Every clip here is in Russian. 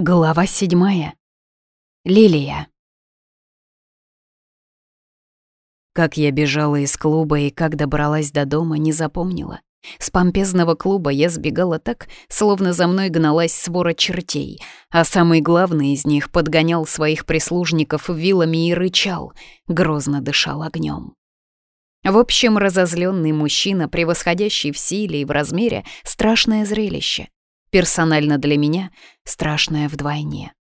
Глава седьмая. Лилия. Как я бежала из клуба и как добралась до дома, не запомнила. С помпезного клуба я сбегала так, словно за мной гналась свора чертей, а самый главный из них подгонял своих прислужников вилами и рычал, грозно дышал огнем. В общем, разозленный мужчина, превосходящий в силе и в размере, страшное зрелище — Персонально для меня страшное вдвойне.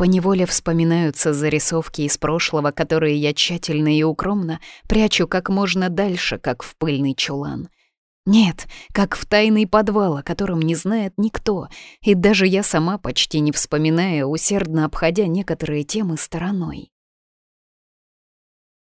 Поневоле вспоминаются зарисовки из прошлого, которые я тщательно и укромно прячу как можно дальше, как в пыльный чулан. Нет, как в тайный подвал, о котором не знает никто, и даже я сама, почти не вспоминая, усердно обходя некоторые темы стороной.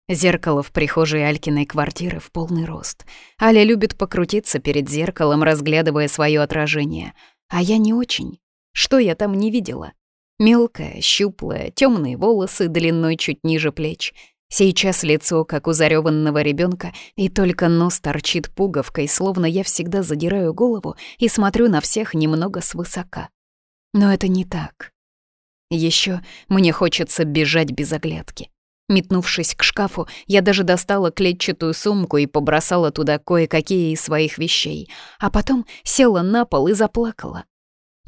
Зеркало в прихожей Алькиной квартиры в полный рост. Аля любит покрутиться перед зеркалом, разглядывая свое отражение — а я не очень. Что я там не видела? Мелкая, щуплая, темные волосы длиной чуть ниже плеч. Сейчас лицо, как у зареванного ребенка, и только нос торчит пуговкой, словно я всегда задираю голову и смотрю на всех немного свысока. Но это не так. Еще мне хочется бежать без оглядки. Метнувшись к шкафу, я даже достала клетчатую сумку и побросала туда кое-какие из своих вещей, а потом села на пол и заплакала.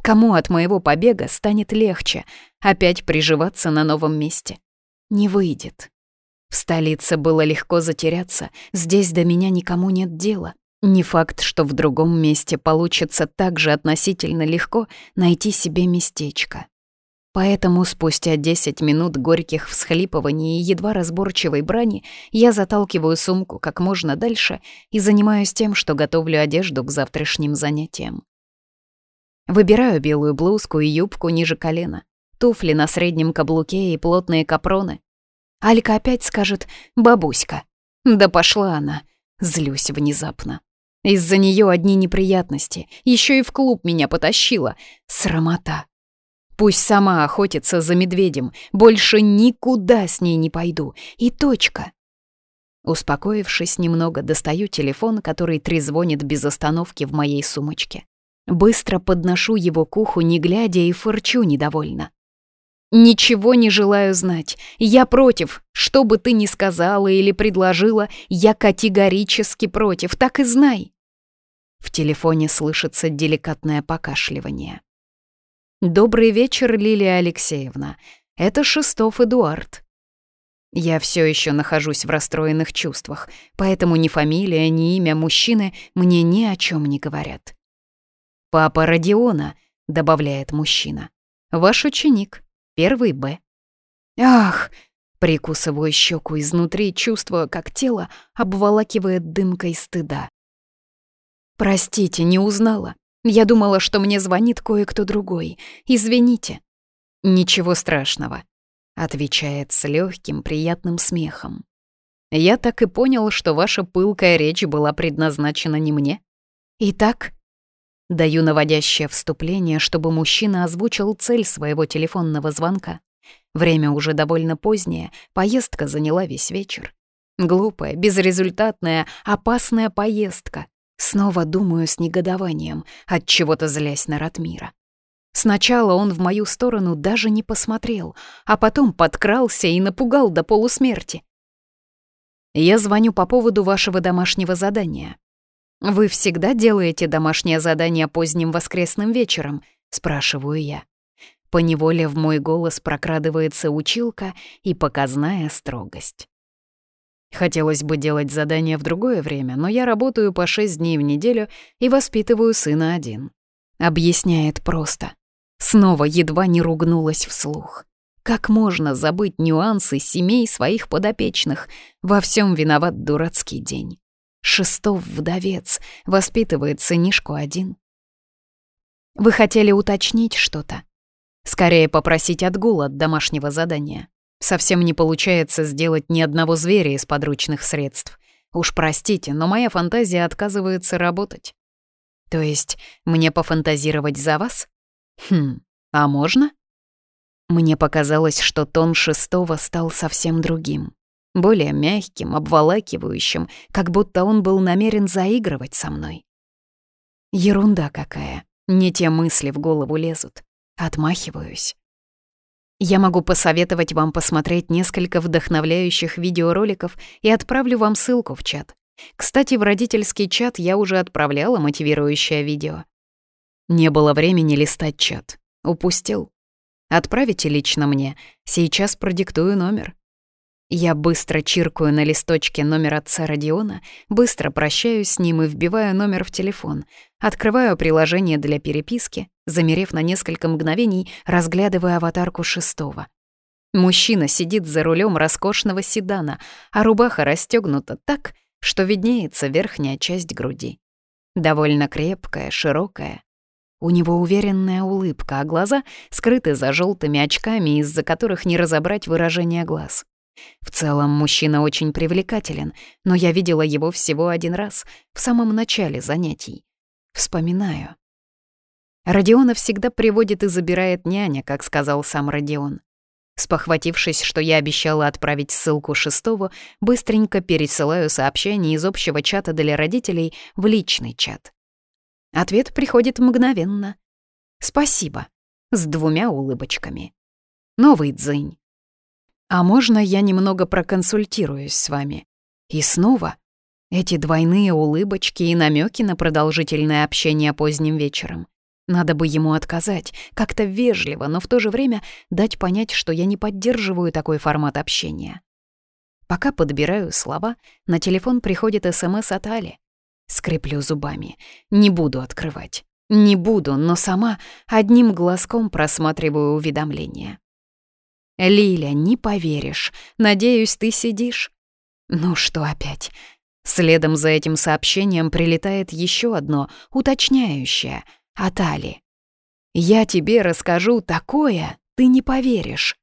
Кому от моего побега станет легче опять приживаться на новом месте? Не выйдет. В столице было легко затеряться, здесь до меня никому нет дела. Не факт, что в другом месте получится так же относительно легко найти себе местечко. Поэтому спустя 10 минут горьких всхлипываний и едва разборчивой брани я заталкиваю сумку как можно дальше и занимаюсь тем, что готовлю одежду к завтрашним занятиям. Выбираю белую блузку и юбку ниже колена, туфли на среднем каблуке и плотные капроны. Алька опять скажет «бабуська». Да пошла она. Злюсь внезапно. Из-за нее одни неприятности. Еще и в клуб меня потащила. Срамота. Пусть сама охотится за медведем. Больше никуда с ней не пойду. И точка. Успокоившись немного, достаю телефон, который трезвонит без остановки в моей сумочке. Быстро подношу его к уху, не глядя, и фырчу недовольно. «Ничего не желаю знать. Я против. Что бы ты ни сказала или предложила, я категорически против. Так и знай». В телефоне слышится деликатное покашливание. «Добрый вечер, Лилия Алексеевна. Это Шестов Эдуард». Я все еще нахожусь в расстроенных чувствах, поэтому ни фамилия, ни имя мужчины мне ни о чем не говорят. «Папа Родиона», — добавляет мужчина, — «ваш ученик, первый Б». «Ах!» — прикусываю щеку изнутри, чувствуя, как тело обволакивает дымкой стыда. «Простите, не узнала. Я думала, что мне звонит кое-кто другой. Извините». «Ничего страшного», — отвечает с легким, приятным смехом. «Я так и понял, что ваша пылкая речь была предназначена не мне». «Итак?» Даю наводящее вступление, чтобы мужчина озвучил цель своего телефонного звонка. Время уже довольно позднее, поездка заняла весь вечер. Глупая, безрезультатная, опасная поездка. Снова думаю с негодованием, от чего-то злясь на Ратмира. Сначала он в мою сторону даже не посмотрел, а потом подкрался и напугал до полусмерти. Я звоню по поводу вашего домашнего задания. Вы всегда делаете домашнее задание поздним воскресным вечером, спрашиваю я. Поневоле в мой голос прокрадывается училка и показная строгость. Хотелось бы делать задания в другое время, но я работаю по шесть дней в неделю и воспитываю сына один. Объясняет просто. Снова едва не ругнулась вслух. Как можно забыть нюансы семей своих подопечных? Во всем виноват дурацкий день. Шестов вдовец, воспитывает сынишку один. Вы хотели уточнить что-то? Скорее попросить отгул от домашнего задания. Совсем не получается сделать ни одного зверя из подручных средств. Уж простите, но моя фантазия отказывается работать. То есть мне пофантазировать за вас? Хм, а можно? Мне показалось, что тон шестого стал совсем другим. Более мягким, обволакивающим, как будто он был намерен заигрывать со мной. Ерунда какая. Не те мысли в голову лезут. Отмахиваюсь. Я могу посоветовать вам посмотреть несколько вдохновляющих видеороликов и отправлю вам ссылку в чат. Кстати, в родительский чат я уже отправляла мотивирующее видео. Не было времени листать чат. Упустил. Отправите лично мне. Сейчас продиктую номер. Я быстро чиркаю на листочке номер отца Родиона, быстро прощаюсь с ним и вбиваю номер в телефон, открываю приложение для переписки, замерев на несколько мгновений, разглядывая аватарку шестого. Мужчина сидит за рулем роскошного седана, а рубаха расстегнута так, что виднеется верхняя часть груди. Довольно крепкая, широкая. У него уверенная улыбка, а глаза скрыты за желтыми очками, из-за которых не разобрать выражение глаз. В целом мужчина очень привлекателен, но я видела его всего один раз, в самом начале занятий. Вспоминаю. Родиона всегда приводит и забирает няня, как сказал сам Родион. Спохватившись, что я обещала отправить ссылку шестого, быстренько пересылаю сообщение из общего чата для родителей в личный чат. Ответ приходит мгновенно. «Спасибо» с двумя улыбочками. Новый дзынь. «А можно я немного проконсультируюсь с вами?» И снова эти двойные улыбочки и намеки на продолжительное общение поздним вечером. Надо бы ему отказать, как-то вежливо, но в то же время дать понять, что я не поддерживаю такой формат общения. Пока подбираю слова, на телефон приходит СМС от Али. Скреплю зубами. Не буду открывать. Не буду, но сама одним глазком просматриваю уведомления. «Лиля, не поверишь. Надеюсь, ты сидишь». «Ну что опять?» Следом за этим сообщением прилетает еще одно, уточняющее — Атали. «Я тебе расскажу такое, ты не поверишь».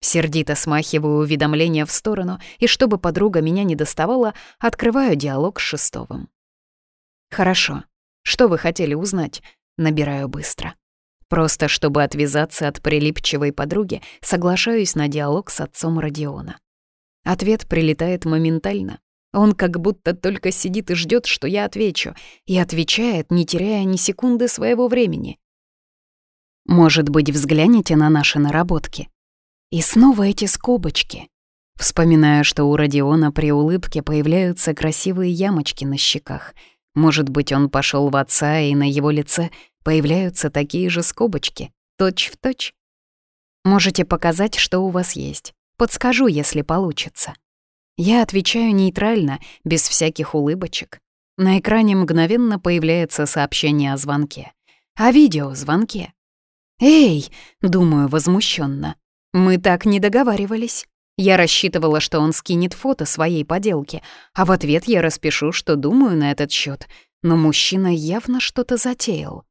Сердито смахиваю уведомление в сторону, и чтобы подруга меня не доставала, открываю диалог с Шестовым. «Хорошо. Что вы хотели узнать?» Набираю быстро. Просто чтобы отвязаться от прилипчивой подруги, соглашаюсь на диалог с отцом Родиона. Ответ прилетает моментально. Он как будто только сидит и ждет, что я отвечу, и отвечает, не теряя ни секунды своего времени. «Может быть, взгляните на наши наработки?» И снова эти скобочки. Вспоминая, что у Родиона при улыбке появляются красивые ямочки на щеках. Может быть, он пошел в отца, и на его лице появляются такие же скобочки, точь в точь. Можете показать, что у вас есть. Подскажу, если получится. Я отвечаю нейтрально, без всяких улыбочек. На экране мгновенно появляется сообщение о звонке. О видеозвонке. «Эй!» — думаю возмущенно. «Мы так не договаривались». Я рассчитывала, что он скинет фото своей поделки, а в ответ я распишу, что думаю на этот счет. Но мужчина явно что-то затеял.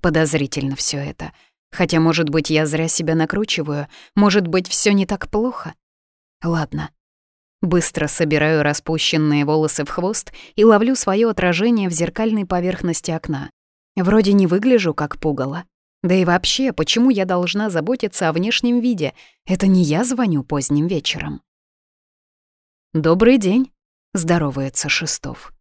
Подозрительно все это. Хотя, может быть, я зря себя накручиваю, может быть, все не так плохо. Ладно, Быстро собираю распущенные волосы в хвост и ловлю свое отражение в зеркальной поверхности окна. Вроде не выгляжу как пугало. Да и вообще, почему я должна заботиться о внешнем виде? Это не я звоню поздним вечером. «Добрый день», — здоровается Шестов.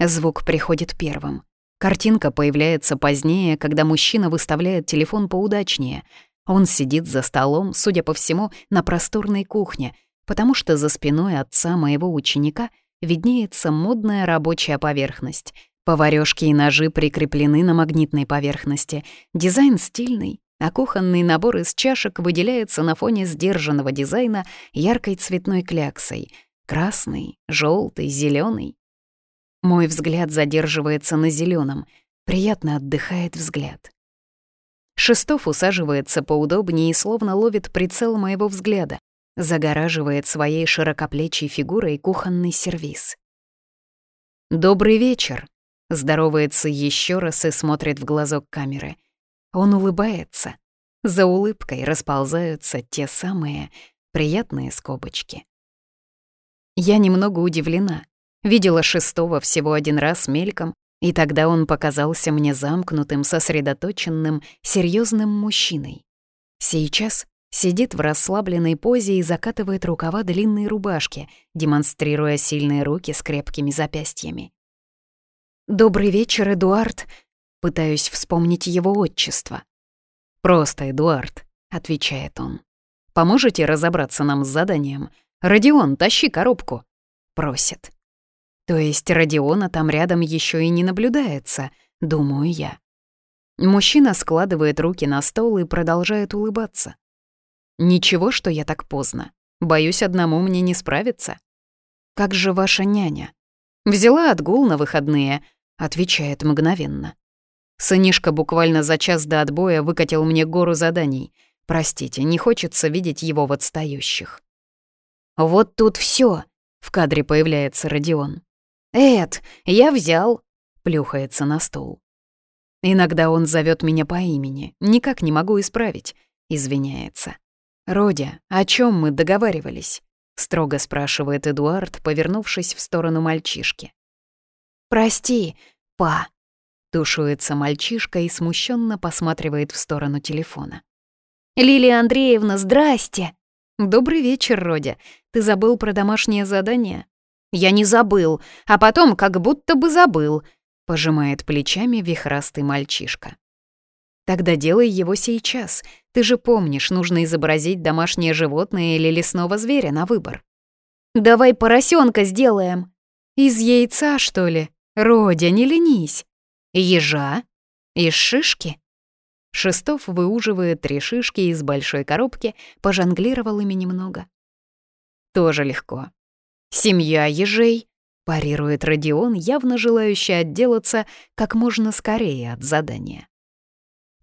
Звук приходит первым. Картинка появляется позднее, когда мужчина выставляет телефон поудачнее. Он сидит за столом, судя по всему, на просторной кухне — потому что за спиной отца моего ученика виднеется модная рабочая поверхность. Поварёшки и ножи прикреплены на магнитной поверхности. Дизайн стильный, а кухонный набор из чашек выделяется на фоне сдержанного дизайна яркой цветной кляксой — красный, желтый, зеленый. Мой взгляд задерживается на зеленом, приятно отдыхает взгляд. Шестов усаживается поудобнее и словно ловит прицел моего взгляда, загораживает своей широкоплечей фигурой кухонный сервиз. «Добрый вечер!» — здоровается еще раз и смотрит в глазок камеры. Он улыбается. За улыбкой расползаются те самые приятные скобочки. Я немного удивлена. Видела шестого всего один раз мельком, и тогда он показался мне замкнутым, сосредоточенным, серьезным мужчиной. Сейчас сидит в расслабленной позе и закатывает рукава длинной рубашки, демонстрируя сильные руки с крепкими запястьями. «Добрый вечер, Эдуард!» Пытаюсь вспомнить его отчество. «Просто Эдуард», — отвечает он. «Поможете разобраться нам с заданием? Родион, тащи коробку!» — просит. То есть Родиона там рядом еще и не наблюдается, думаю я. Мужчина складывает руки на стол и продолжает улыбаться. Ничего, что я так поздно. Боюсь, одному мне не справиться. Как же ваша няня? Взяла отгул на выходные, отвечает мгновенно. Сынишка буквально за час до отбоя выкатил мне гору заданий. Простите, не хочется видеть его в отстающих. Вот тут все. В кадре появляется Родион. «Эд, я взял!» — плюхается на стол. Иногда он зовет меня по имени, никак не могу исправить, извиняется. «Родя, о чем мы договаривались?» — строго спрашивает Эдуард, повернувшись в сторону мальчишки. «Прости, па», — тушуется мальчишка и смущенно посматривает в сторону телефона. «Лилия Андреевна, здрасте!» «Добрый вечер, Родя. Ты забыл про домашнее задание?» «Я не забыл, а потом как будто бы забыл», — пожимает плечами вихрастый мальчишка. Тогда делай его сейчас. Ты же помнишь, нужно изобразить домашнее животное или лесного зверя на выбор. Давай поросенка сделаем. Из яйца, что ли? Родя, не ленись. Ежа? Из шишки? Шестов, выуживая три шишки из большой коробки, пожонглировал ими немного. Тоже легко. Семья ежей, парирует Родион, явно желающий отделаться как можно скорее от задания.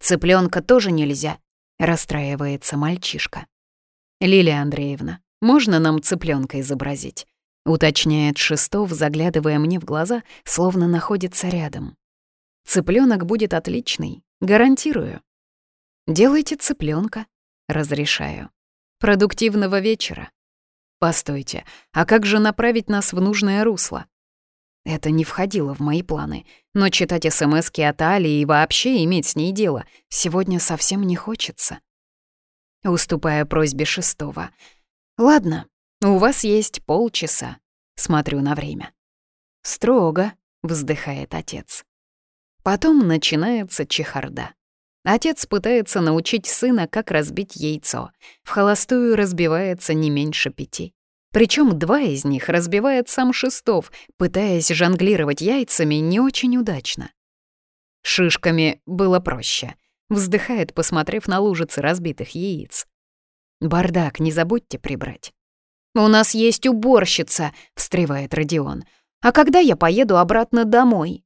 Цыпленка тоже нельзя», — расстраивается мальчишка. «Лилия Андреевна, можно нам цыпленка изобразить?» — уточняет Шестов, заглядывая мне в глаза, словно находится рядом. «Цыпленок будет отличный, гарантирую». «Делайте цыпленка, разрешаю. «Продуктивного вечера». «Постойте, а как же направить нас в нужное русло?» Это не входило в мои планы. Но читать СМСки от Али и вообще иметь с ней дело сегодня совсем не хочется. Уступая просьбе шестого. «Ладно, у вас есть полчаса». Смотрю на время. «Строго», — вздыхает отец. Потом начинается чехарда. Отец пытается научить сына, как разбить яйцо. В холостую разбивается не меньше пяти. Причем два из них разбивает сам Шестов, пытаясь жонглировать яйцами не очень удачно. Шишками было проще. Вздыхает, посмотрев на лужицы разбитых яиц. «Бардак не забудьте прибрать». «У нас есть уборщица», — встревает Родион. «А когда я поеду обратно домой?»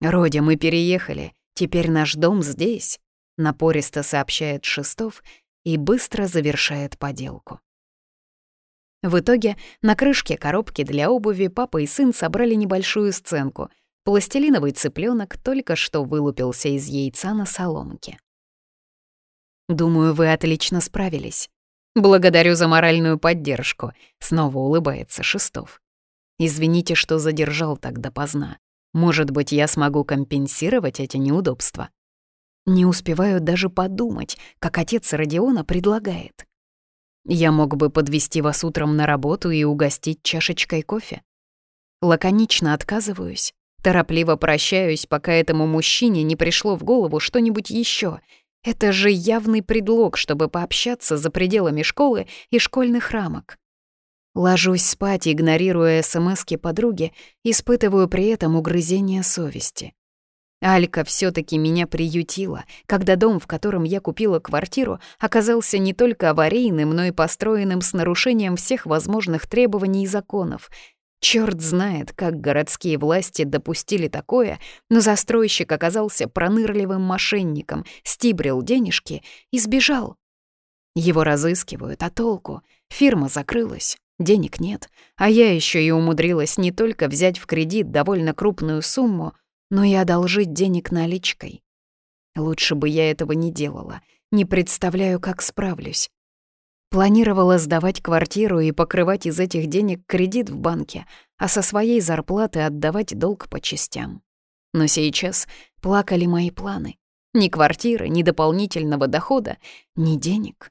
«Родя, мы переехали. Теперь наш дом здесь», — напористо сообщает Шестов и быстро завершает поделку. В итоге на крышке коробки для обуви папа и сын собрали небольшую сценку. Пластилиновый цыпленок только что вылупился из яйца на соломке. «Думаю, вы отлично справились. Благодарю за моральную поддержку», — снова улыбается Шестов. «Извините, что задержал так допоздна. Может быть, я смогу компенсировать эти неудобства?» Не успеваю даже подумать, как отец Родиона предлагает. Я мог бы подвести вас утром на работу и угостить чашечкой кофе. Лаконично отказываюсь, торопливо прощаюсь, пока этому мужчине не пришло в голову что-нибудь еще. Это же явный предлог, чтобы пообщаться за пределами школы и школьных рамок. Ложусь спать, игнорируя смски подруги, испытываю при этом угрызение совести. Алька все-таки меня приютила, когда дом, в котором я купила квартиру, оказался не только аварийным, но и построенным с нарушением всех возможных требований и законов. Черт знает, как городские власти допустили такое, но застройщик оказался пронырливым мошенником, стибрил денежки и сбежал. Его разыскивают, а толку? Фирма закрылась. Денег нет, а я еще и умудрилась не только взять в кредит довольно крупную сумму, но и одолжить денег наличкой. Лучше бы я этого не делала. Не представляю, как справлюсь. Планировала сдавать квартиру и покрывать из этих денег кредит в банке, а со своей зарплаты отдавать долг по частям. Но сейчас плакали мои планы. Ни квартиры, ни дополнительного дохода, ни денег.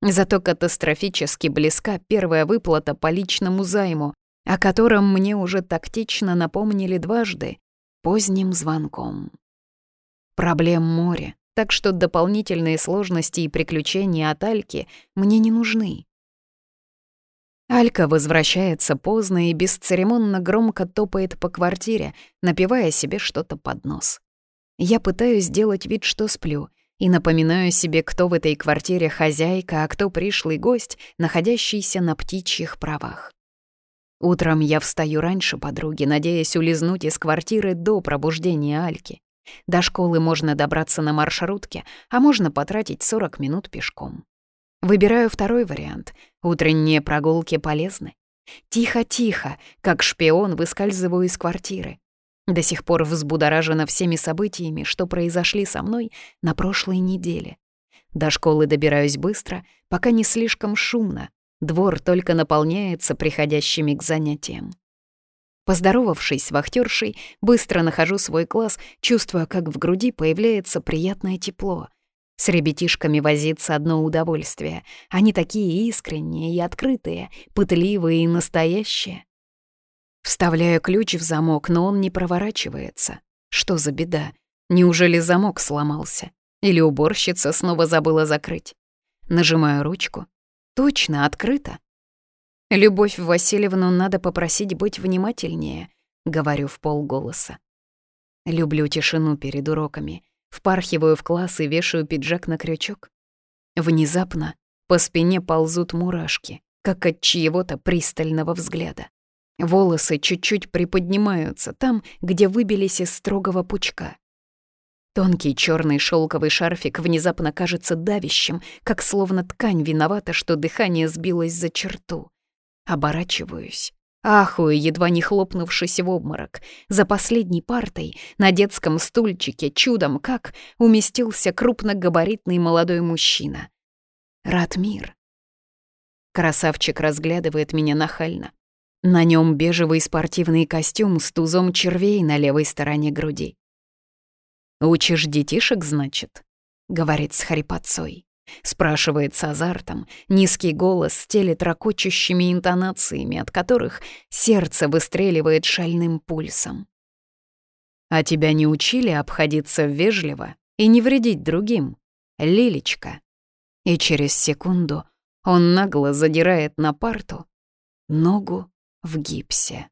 Зато катастрофически близка первая выплата по личному займу, о котором мне уже тактично напомнили дважды, поздним звонком. Проблем море, так что дополнительные сложности и приключения от Альки мне не нужны. Алька возвращается поздно и бесцеремонно громко топает по квартире, напивая себе что-то под нос. Я пытаюсь сделать вид, что сплю, и напоминаю себе, кто в этой квартире хозяйка, а кто пришлый гость, находящийся на птичьих правах. Утром я встаю раньше подруги, надеясь улизнуть из квартиры до пробуждения Альки. До школы можно добраться на маршрутке, а можно потратить 40 минут пешком. Выбираю второй вариант. Утренние прогулки полезны. Тихо-тихо, как шпион, выскальзываю из квартиры. До сих пор взбудоражена всеми событиями, что произошли со мной на прошлой неделе. До школы добираюсь быстро, пока не слишком шумно, Двор только наполняется приходящими к занятиям. Поздоровавшись с вахтершей, быстро нахожу свой класс, чувствуя, как в груди появляется приятное тепло. С ребятишками возиться одно удовольствие. Они такие искренние и открытые, пытливые и настоящие. Вставляю ключ в замок, но он не проворачивается. Что за беда? Неужели замок сломался? Или уборщица снова забыла закрыть? Нажимаю ручку, точно открыто. «Любовь Васильевну надо попросить быть внимательнее», — говорю в полголоса. Люблю тишину перед уроками. Впархиваю в класс и вешаю пиджак на крючок. Внезапно по спине ползут мурашки, как от чьего-то пристального взгляда. Волосы чуть-чуть приподнимаются там, где выбились из строгого пучка. Тонкий черный шелковый шарфик внезапно кажется давящим, как словно ткань виновата, что дыхание сбилось за черту. Оборачиваюсь. Ахуя, едва не хлопнувшись в обморок, за последней партой на детском стульчике чудом как уместился крупногабаритный молодой мужчина. Ратмир. Красавчик разглядывает меня нахально. На нем бежевый спортивный костюм с тузом червей на левой стороне груди. «Учишь детишек, значит?» — говорит с хрипотцой. Спрашивает с азартом, низкий голос стелет ракочущими интонациями, от которых сердце выстреливает шальным пульсом. «А тебя не учили обходиться вежливо и не вредить другим, Лилечка?» И через секунду он нагло задирает на парту ногу в гипсе.